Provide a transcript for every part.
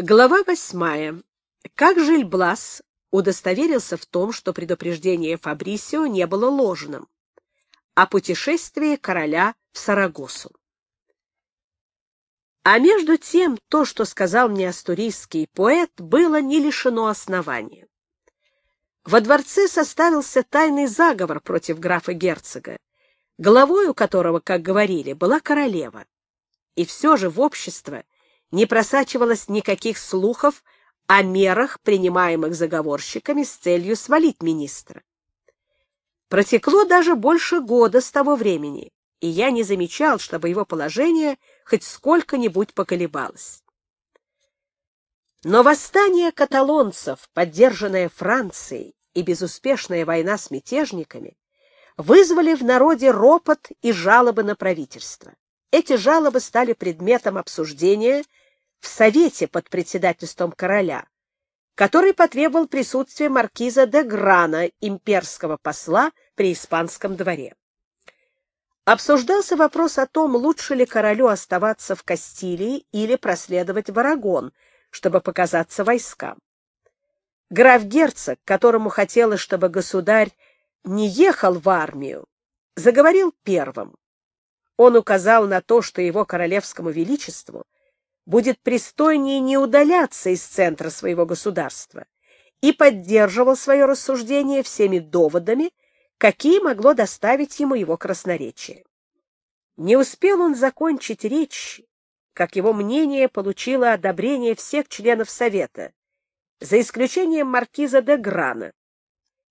Глава восьмая. Как Жильблас удостоверился в том, что предупреждение Фабрисио не было ложным, о путешествии короля в Сарагосу. А между тем, то, что сказал мне астурийский поэт, было не лишено основания. Во дворце составился тайный заговор против графа-герцога, главой у которого, как говорили, была королева. И все же в общество не просачивалось никаких слухов о мерах, принимаемых заговорщиками с целью свалить министра. Протекло даже больше года с того времени, и я не замечал, чтобы его положение хоть сколько-нибудь поколебалось. Но восстание каталонцев, поддержанное Францией, и безуспешная война с мятежниками вызвали в народе ропот и жалобы на правительство. Эти жалобы стали предметом обсуждения в Совете под председательством короля, который потребовал присутствия маркиза де Грана, имперского посла при испанском дворе. Обсуждался вопрос о том, лучше ли королю оставаться в Кастилии или проследовать в Арагон, чтобы показаться войскам. Граф-герцог, которому хотелось, чтобы государь не ехал в армию, заговорил первым. Он указал на то, что его королевскому величеству будет пристойнее не удаляться из центра своего государства, и поддерживал свое рассуждение всеми доводами, какие могло доставить ему его красноречие. Не успел он закончить речь, как его мнение получило одобрение всех членов Совета, за исключением маркиза де Грана,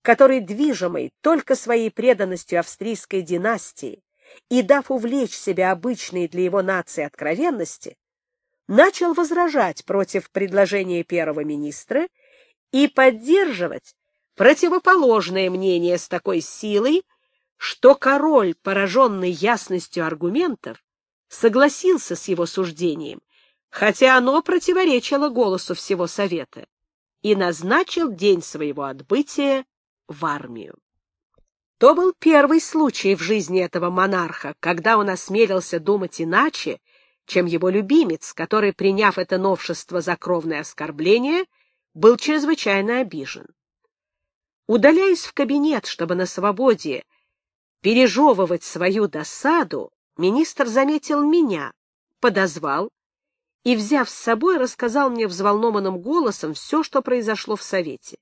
который, движимый только своей преданностью австрийской династии и дав увлечь себя обычной для его нации откровенности, начал возражать против предложения первого министра и поддерживать противоположное мнение с такой силой, что король, пораженный ясностью аргументов, согласился с его суждением, хотя оно противоречило голосу всего совета, и назначил день своего отбытия в армию. То был первый случай в жизни этого монарха, когда он осмелился думать иначе, чем его любимец, который, приняв это новшество за кровное оскорбление, был чрезвычайно обижен. Удаляясь в кабинет, чтобы на свободе пережевывать свою досаду, министр заметил меня, подозвал и, взяв с собой, рассказал мне взволнованным голосом все, что произошло в Совете.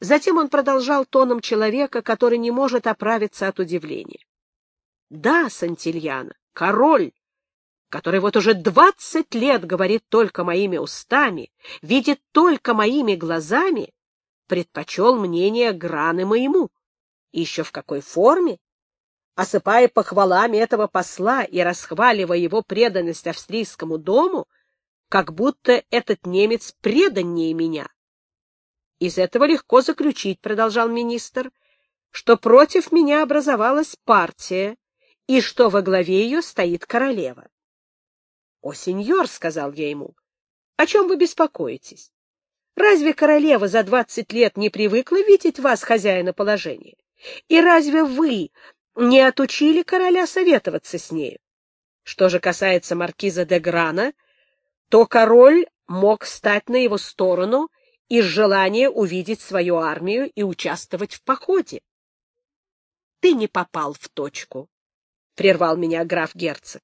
Затем он продолжал тоном человека, который не может оправиться от удивления. — Да, Сантильяна, король, который вот уже двадцать лет говорит только моими устами, видит только моими глазами, предпочел мнение Граны моему. И еще в какой форме? Осыпая похвалами этого посла и расхваливая его преданность австрийскому дому, как будто этот немец преданнее меня. Из этого легко заключить, — продолжал министр, — что против меня образовалась партия и что во главе ее стоит королева. — О, сеньор, — сказал я ему, — о чем вы беспокоитесь? Разве королева за двадцать лет не привыкла видеть вас, хозяина положения? И разве вы не отучили короля советоваться с нею? Что же касается маркиза де Грана, то король мог стать на его сторону из желания увидеть свою армию и участвовать в походе. — Ты не попал в точку, — прервал меня граф-герцог.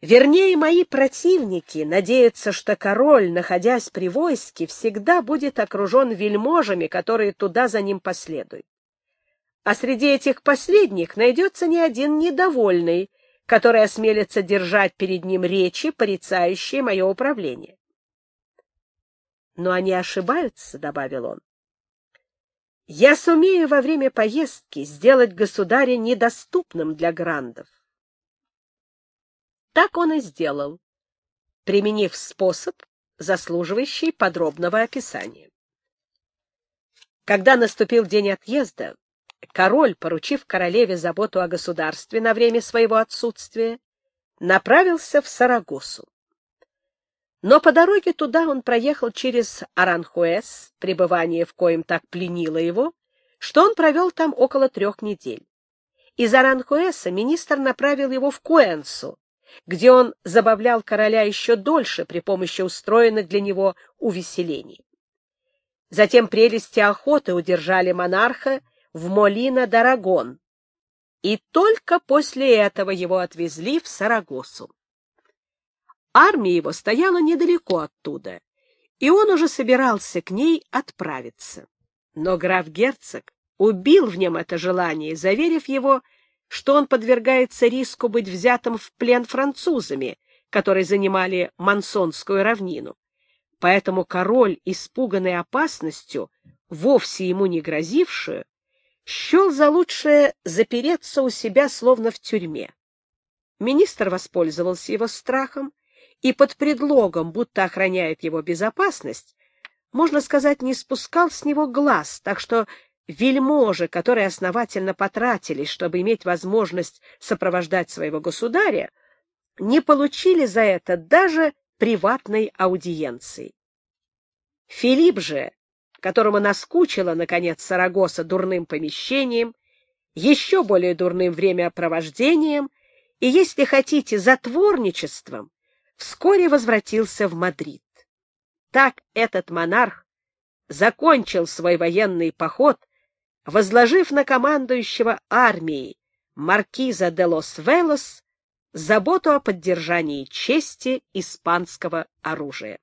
Вернее, мои противники надеются, что король, находясь при войске, всегда будет окружен вельможами, которые туда за ним последуют. А среди этих последних найдется не один недовольный, который осмелится держать перед ним речи, порицающие мое управление. Но они ошибаются, — добавил он. Я сумею во время поездки сделать государя недоступным для грандов. Так он и сделал, применив способ, заслуживающий подробного описания. Когда наступил день отъезда, король, поручив королеве заботу о государстве на время своего отсутствия, направился в Сарагосу. Но по дороге туда он проехал через Аранхуэс, пребывание в коем так пленило его, что он провел там около трех недель. Из Аранхуэса министр направил его в Куэнсу, где он забавлял короля еще дольше при помощи устроенных для него увеселений. Затем прелести охоты удержали монарха в Молино-Дарагон, и только после этого его отвезли в Сарагосу. Армия его стояла недалеко оттуда, и он уже собирался к ней отправиться. Но граф-герцог убил в нем это желание, заверив его, что он подвергается риску быть взятым в плен французами, которые занимали Мансонскую равнину. Поэтому король, испуганный опасностью, вовсе ему не грозившую, счел за лучшее запереться у себя, словно в тюрьме. Министр воспользовался его страхом и под предлогом, будто охраняет его безопасность, можно сказать, не спускал с него глаз, так что вельможи, которые основательно потратились, чтобы иметь возможность сопровождать своего государя, не получили за это даже приватной аудиенции. Филипп же, которому наскучило, наконец, Сарагоса дурным помещением, еще более дурным времяпровождением и, если хотите, затворничеством, вскоре возвратился в Мадрид. Так этот монарх закончил свой военный поход возложив на командующего армией маркиза де Лос-Велос заботу о поддержании чести испанского оружия.